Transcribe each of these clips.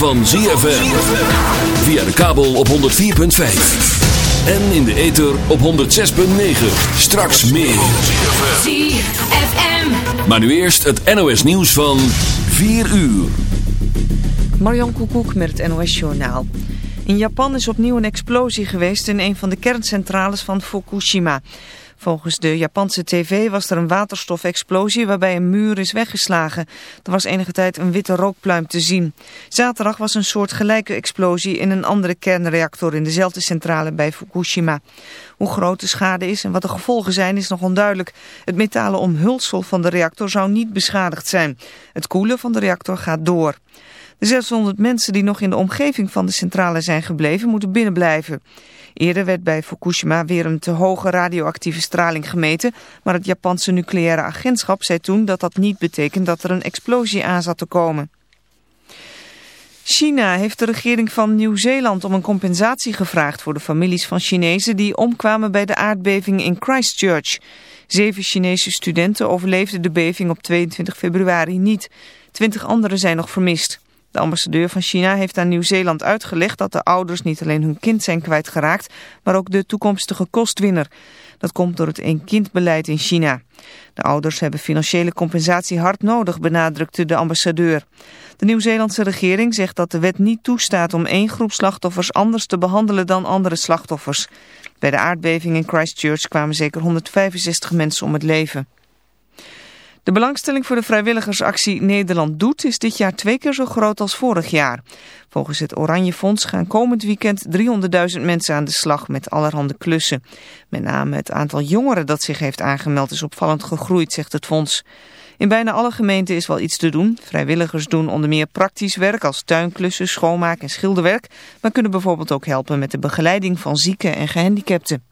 van ZFM. Via de kabel op 104.5. En in de ether op 106.9. Straks meer. ZFM. Maar nu eerst het NOS nieuws van 4 uur. Marjan Koekoek met het NOS Journaal. In Japan is opnieuw een explosie geweest in een van de kerncentrales van Fukushima. Volgens de Japanse tv was er een waterstofexplosie waarbij een muur is weggeslagen. Er was enige tijd een witte rookpluim te zien. Zaterdag was een soort gelijke explosie in een andere kernreactor in dezelfde centrale bij Fukushima. Hoe groot de schade is en wat de gevolgen zijn is nog onduidelijk. Het metalen omhulsel van de reactor zou niet beschadigd zijn. Het koelen van de reactor gaat door. De 600 mensen die nog in de omgeving van de centrale zijn gebleven moeten binnenblijven. Eerder werd bij Fukushima weer een te hoge radioactieve straling gemeten, maar het Japanse nucleaire agentschap zei toen dat dat niet betekent dat er een explosie aan zat te komen. China heeft de regering van Nieuw-Zeeland om een compensatie gevraagd voor de families van Chinezen die omkwamen bij de aardbeving in Christchurch. Zeven Chinese studenten overleefden de beving op 22 februari niet. Twintig anderen zijn nog vermist. De ambassadeur van China heeft aan Nieuw-Zeeland uitgelegd dat de ouders niet alleen hun kind zijn kwijtgeraakt, maar ook de toekomstige kostwinner. Dat komt door het één-kind-beleid in China. De ouders hebben financiële compensatie hard nodig, benadrukte de ambassadeur. De Nieuw-Zeelandse regering zegt dat de wet niet toestaat om één groep slachtoffers anders te behandelen dan andere slachtoffers. Bij de aardbeving in Christchurch kwamen zeker 165 mensen om het leven. De belangstelling voor de vrijwilligersactie Nederland Doet is dit jaar twee keer zo groot als vorig jaar. Volgens het Oranje Fonds gaan komend weekend 300.000 mensen aan de slag met allerhande klussen. Met name het aantal jongeren dat zich heeft aangemeld is opvallend gegroeid, zegt het fonds. In bijna alle gemeenten is wel iets te doen. Vrijwilligers doen onder meer praktisch werk als tuinklussen, schoonmaak en schilderwerk, maar kunnen bijvoorbeeld ook helpen met de begeleiding van zieken en gehandicapten.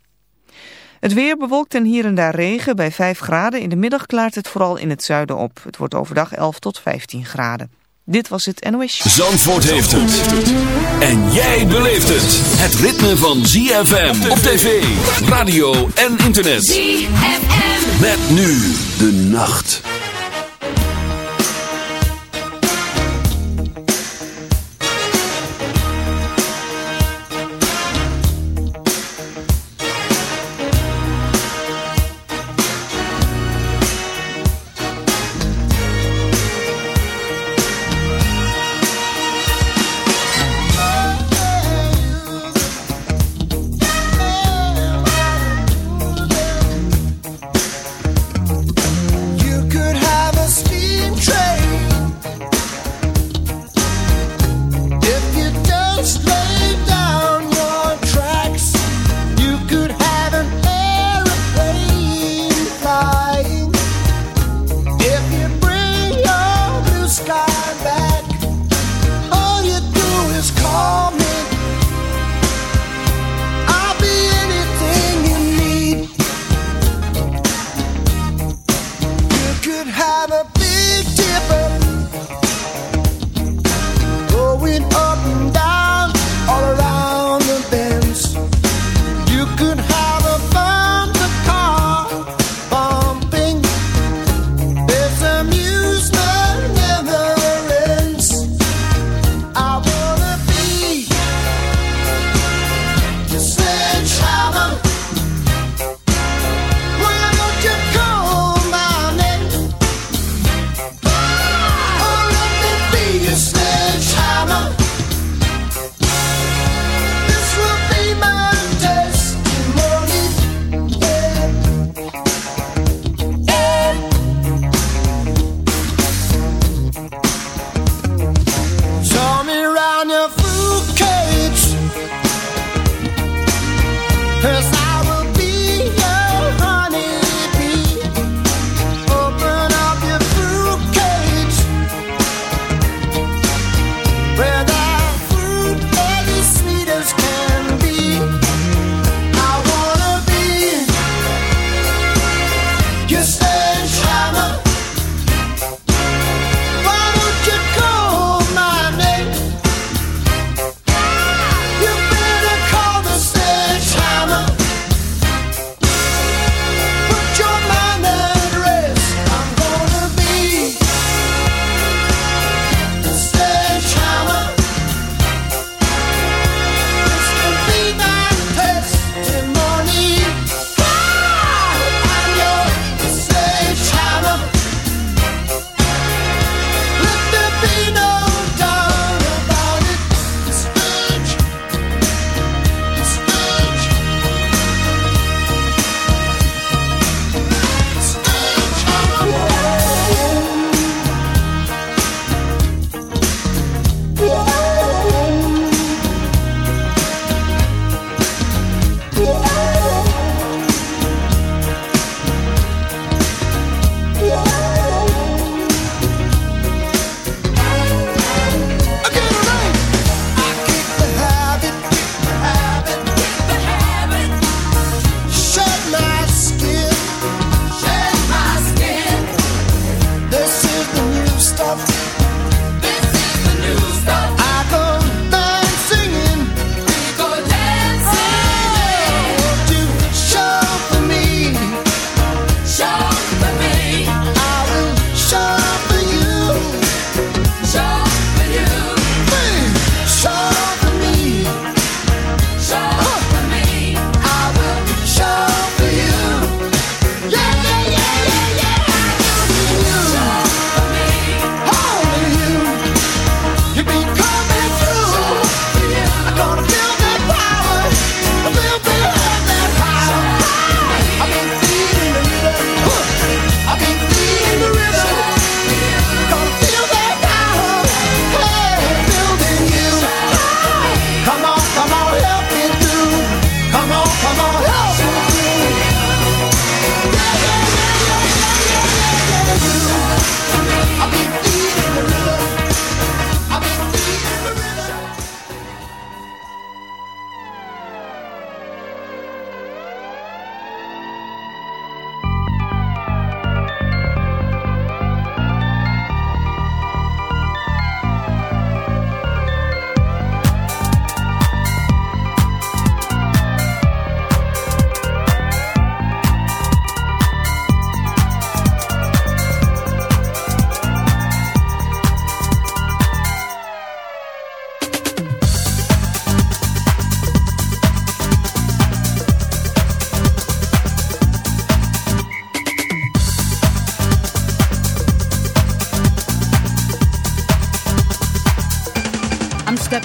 Het weer bewolkt en hier en daar regen bij 5 graden. In de middag klaart het vooral in het zuiden op. Het wordt overdag 11 tot 15 graden. Dit was het NOS. Zandvoort heeft het. En jij beleeft het. Het ritme van ZFM op tv, radio en internet. ZFM. Met nu de nacht.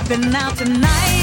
been out tonight.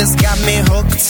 Just got me hooked.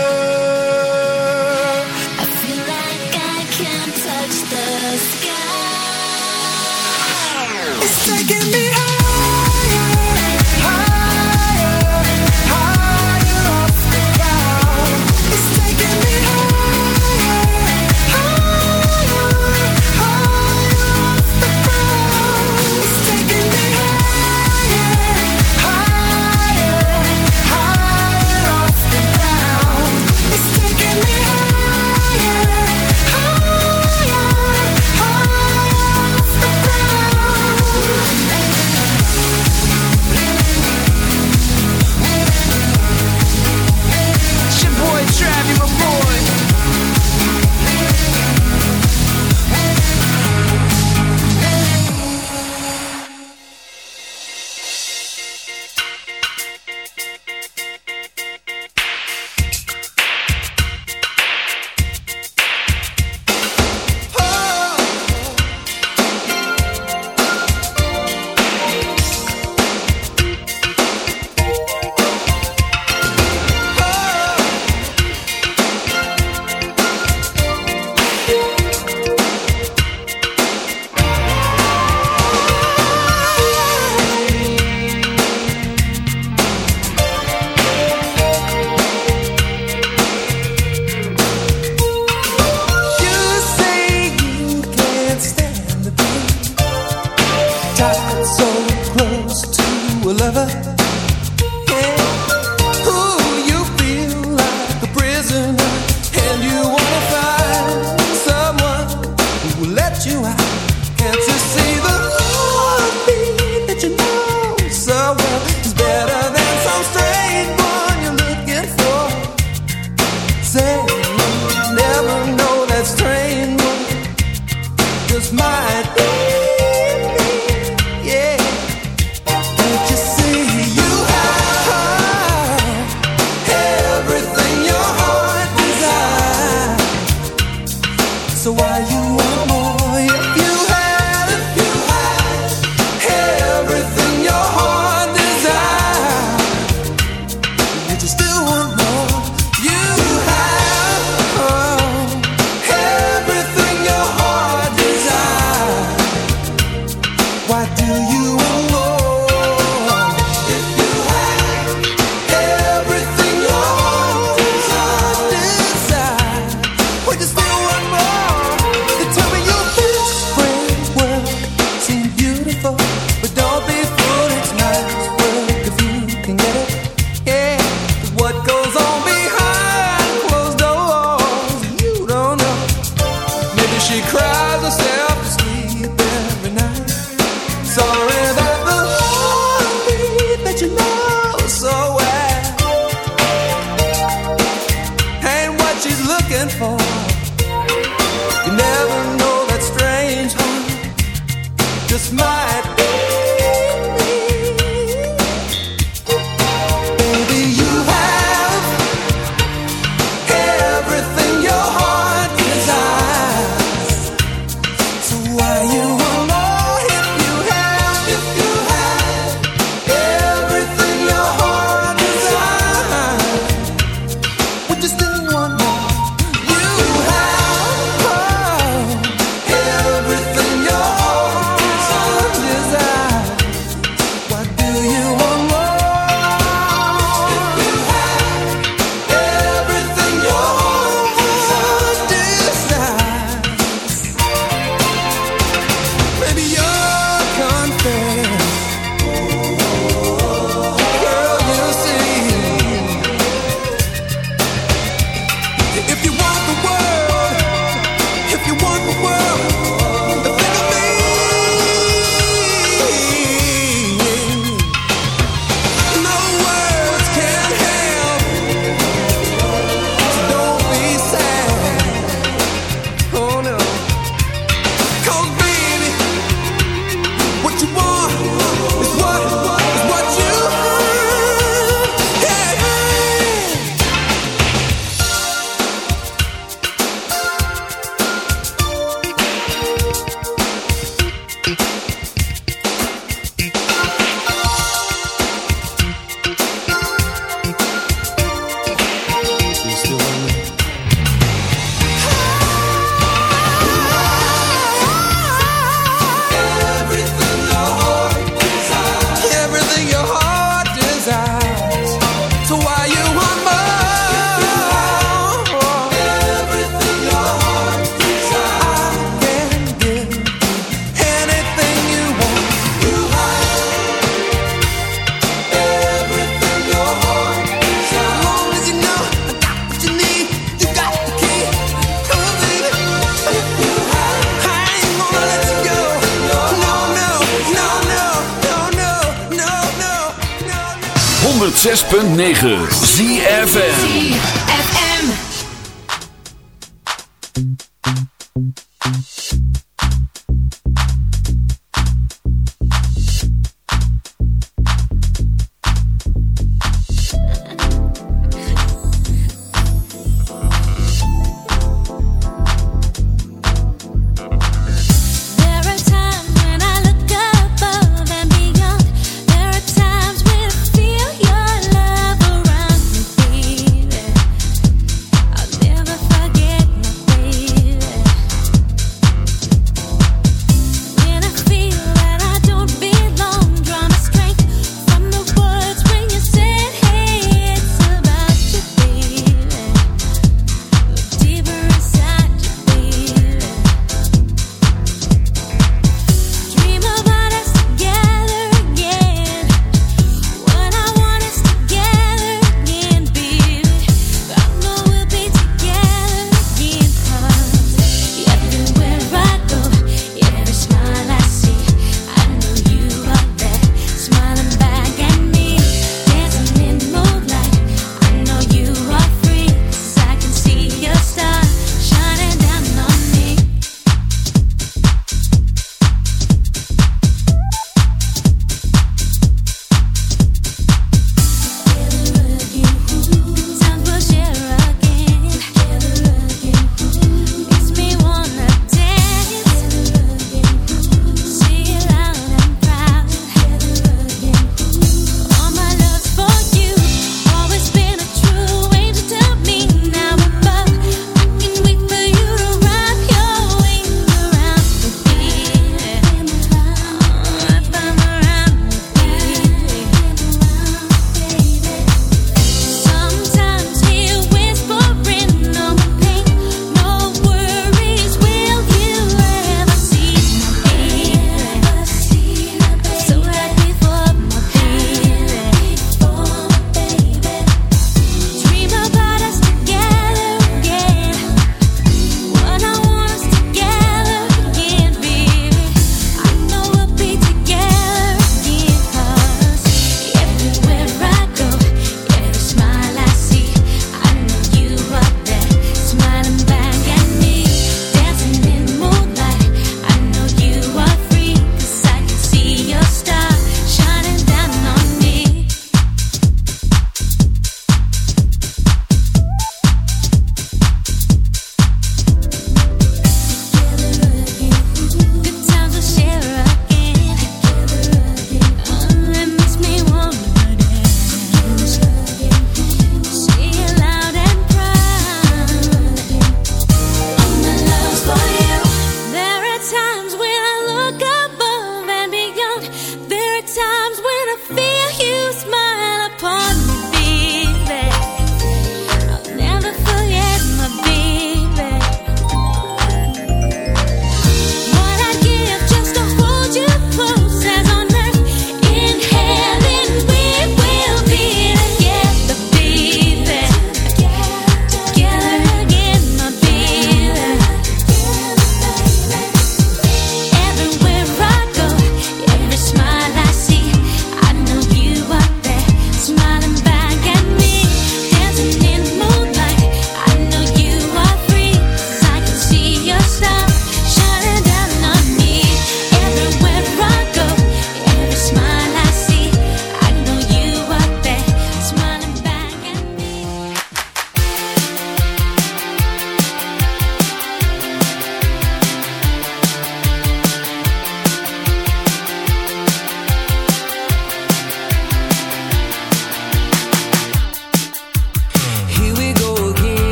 106.9 Zie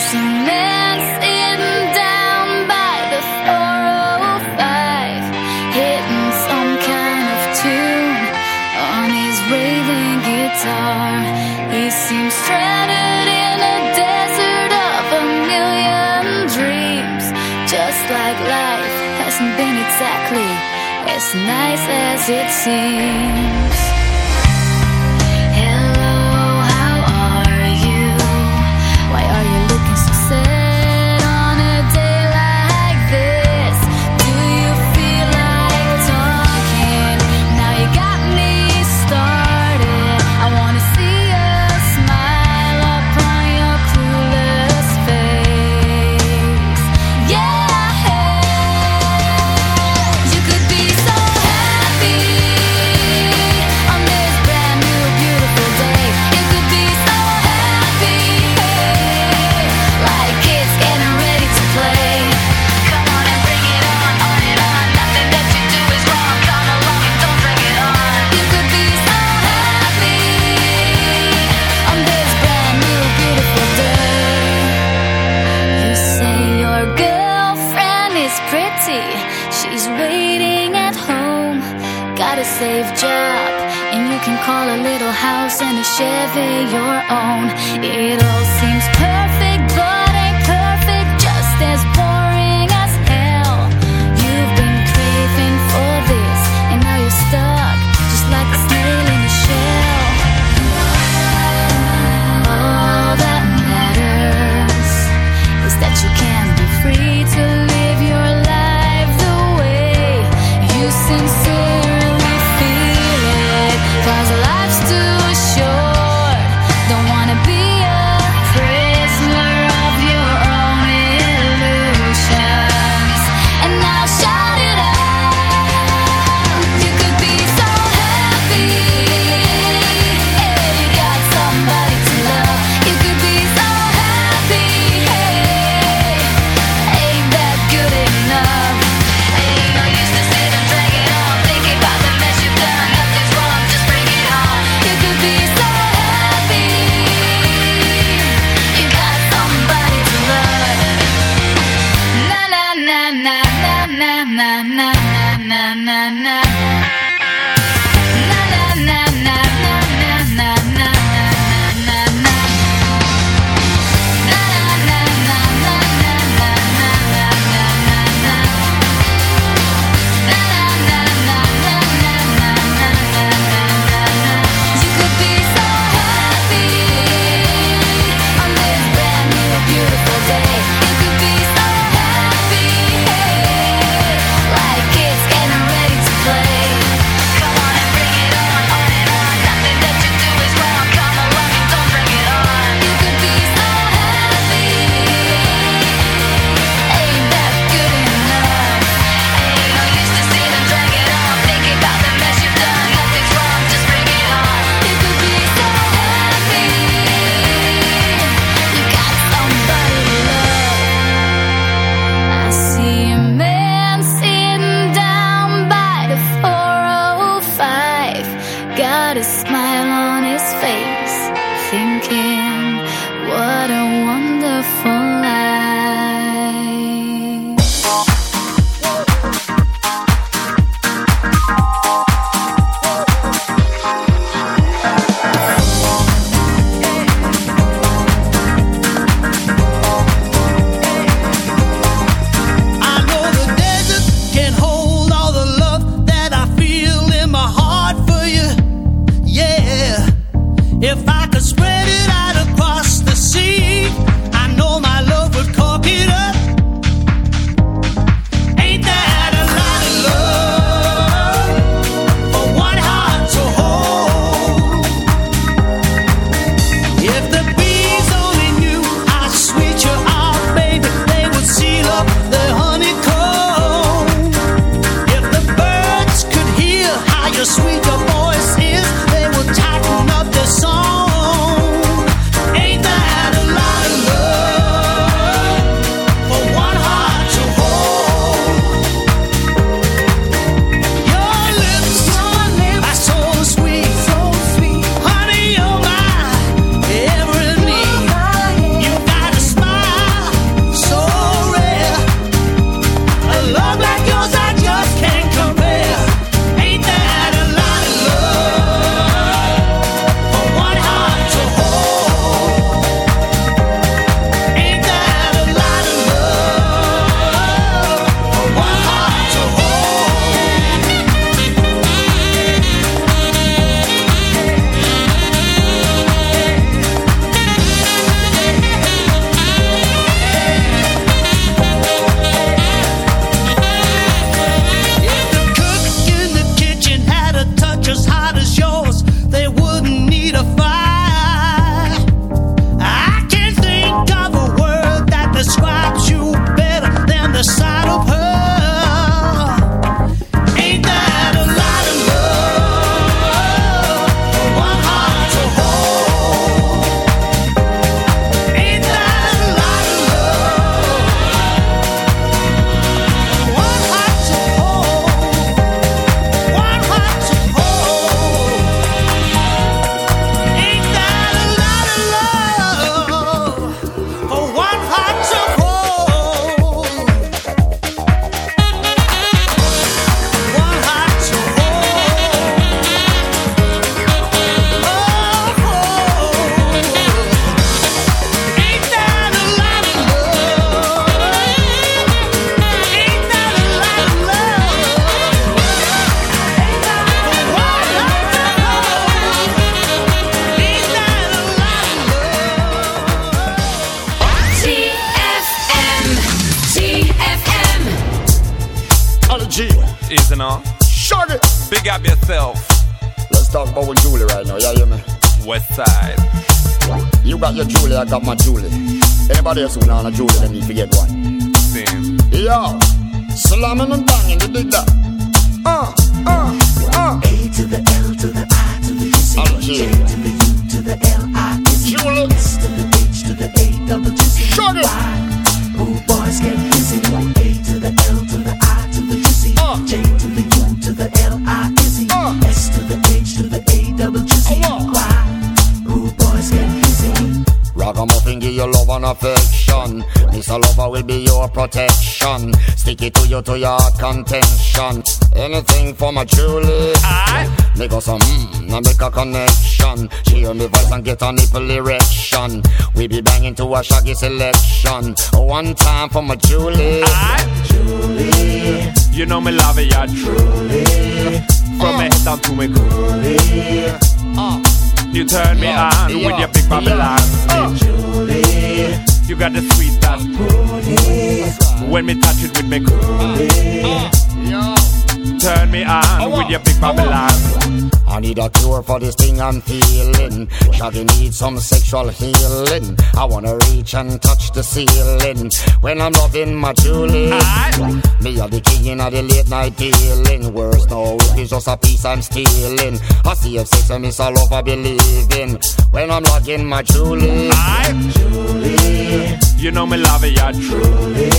There's man sitting down by the 405, hitting some kind of tune on his raving guitar. He seems stranded in a desert of a million dreams, just like life hasn't been exactly as nice as it seems. never your own. It all seems smile on his face, thinking, what a affection. Mr. Lover will be your protection. Stick it to you to your contention. Anything for my Julie. I Make us some mm, now make a connection. She hear me voice and get a nipple erection. We be banging to a shaggy selection. One time for my Julie. Julie. You know me love ya yeah, truly. From me head down to me coolie. You turn me Yeah, on yeah, with your big Babylon Uh. Julie. You got the sweet that booty. When me touch it with me coolie. Turn me on with your big Babylon. I need a cure for this thing I'm feeling. Shaggy needs some sexual healing. I wanna reach and touch the ceiling when I'm loving my Julie. Me are the king of the late night dealing. Worse no, it is just a piece I'm stealing. I see if sex and miss all over believing when I'm logging my Julie. Julie. You know me love it, yeah, truly.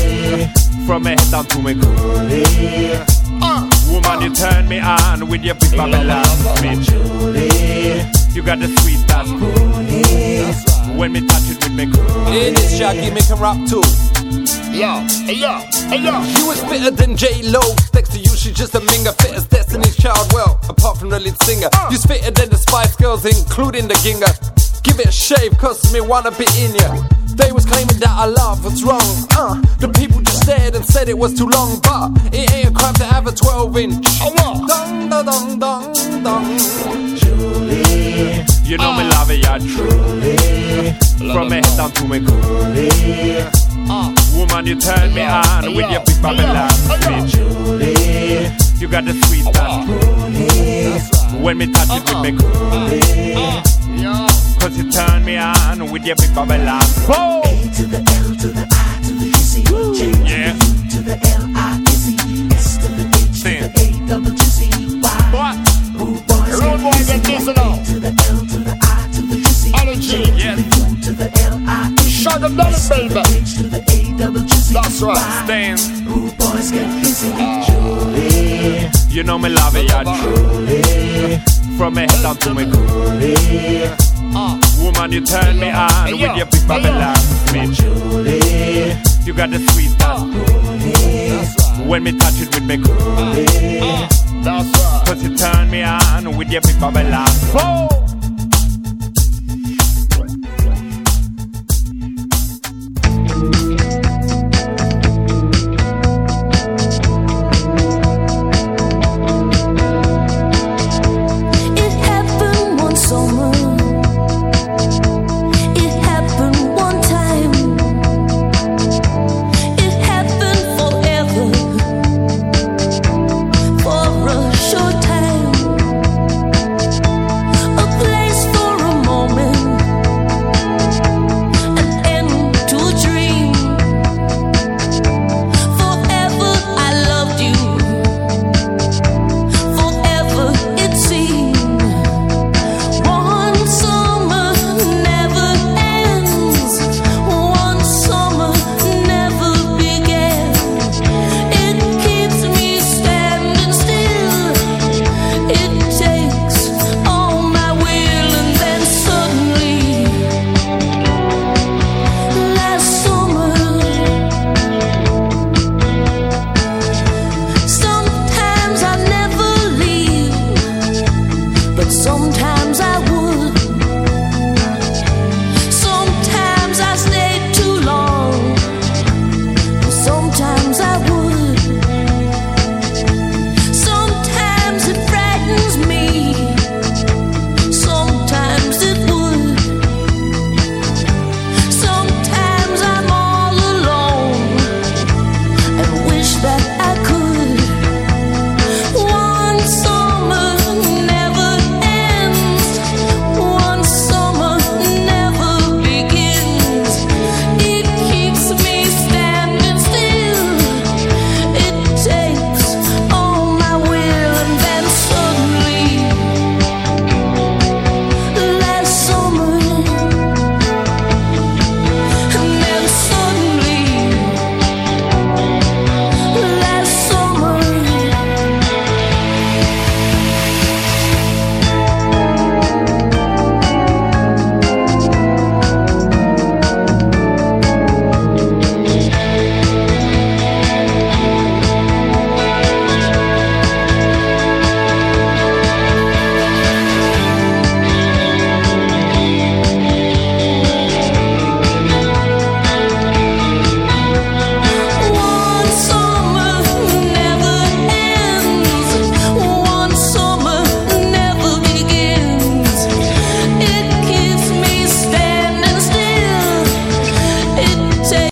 From me head down to me coolie. Woman, you turn me on with your big Babylon. Me Julie, you got the sweet that's cool. When me touch it with me cool. Hey, this Shaggy make him rap too. Yo, hey yo, hey yo. You was fitter than J Lo. Next to you, she's just a minger. Fit as Destiny's Child. Well, apart from the lead singer, you's fitter than the Spice Girls, including the Ginger. Give it a shave, cause me wanna be in ya. They was claiming that I love what's wrong. Uh, the people just stared and said it was too long, but it ain't a crime to have a 12 inch. Oh, what? Dong, dong, dong, dong, Julie, You know me love it, yeah, truly. From me head down to me coolie. Woman, you turn me on with your big Babylon. Me Julie, you got the sweet that's cool. When me touch it with me coolie. Yo. Cause you turn me on with your big Babylon. Boom! to the L to the I to the Izzy. J Yeah. to the L I to the H Sing. to the A double G C Y. What? Rude boys Rude get boys busy. get busy now. To the L to the I to the Izzy. Energy. Yes. U to the L I Shut them down, S to the baby. H to the A double G C That's right. Stand. Rude boys get busy. Julie. You know me love it, yeah, truly. From me head down to me coolie. Uh. Woman, you turn me on with your big Babylon. Me Julie, you got the sweet that's cool. When me touch it with me coolie. Uh. Uh. That's right. Cause you turn me on with your big Babylon. Boom!